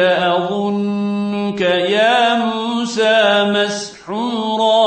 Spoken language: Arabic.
لأظنك يا موسى مسحورا.